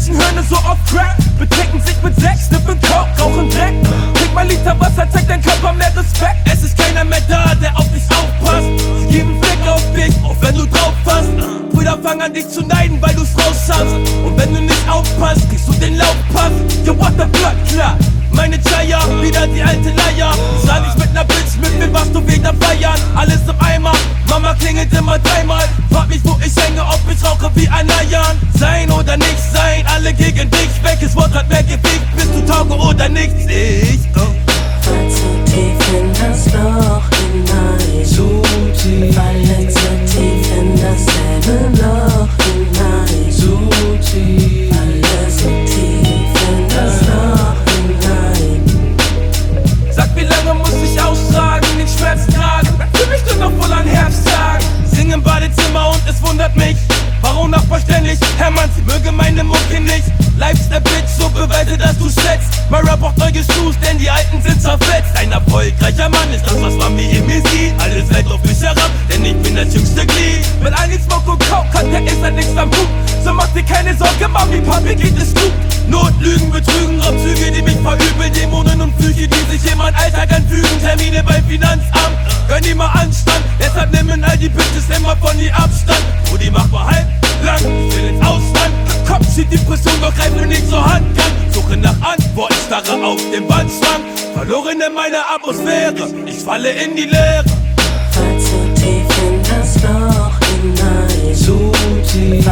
Menschen hören es so auf Crack. Betrinken sich mit Sex, sniffen Coke, rauchen Dreck. Trink mal Liter Wasser, zeig dein Körper mehr Respekt. Es ist keiner mehr da, der auf dich aufpasst. Sie geben Blick auf dich, auch wenn du drauf hast. Brüder fangen an dich zu neiden, weil du's raus hast. Und wenn du nicht aufpasst, kriegst du den Laufpass. Yo, what the fuck, klar. Meine Chaya, wieder die alte Leier. Sah dich mit ner Bitch, mit mir warst du wieder feiern. Alles im Eimer, Mama klingelt immer dreimal. Rauche wie ein Eiern. Sein oder nicht sein, alle gegen dich. Welches Wort hat mehr Gewicht? Bist du Tauge oder nichts? Ich, oh. Fall zu tief in das Loch hinein. Zu tief, Falle zu tief in dasselbe Loch hinein. zu tief. Falle so tief in das Loch hinein. Sag, wie lange muss ich austragen, den Schmerz tragen? Für mich doch noch voll an Herbsttagen. Sing im Badezimmer und es wundert mich. Warum nachverständlich? Hermann, sie möge meine Mucke nicht. Life's a Bitch, so beweise, dass du schätzt. Mein Rap braucht neue Shoes, denn die alten sind zerfetzt. Ein erfolgreicher Mann ist das, was man mir in mir sieht. Alles fällt auf mich herab, denn ich bin das jüngste Glied. Wenn Smoke und Coke hat, der ist halt nichts am Hut. So mach dir keine Sorge, Mami, Papi, geht es gut. Not, Lügen, Betrügen, Raubzüge, die mich verübeln. Dämonen und Flüche, die sich in meinen Alltag anfügen. Termine beim Finanzamt, gönn dir mal Anstand. Deshalb nehmen all die Bitches immer von dir Abstand. Starre auf den Wandschrank. Verloren in meiner Atmosphäre, ich falle in die Leere. Fall zu tief in das Loch hinein. Zu tief,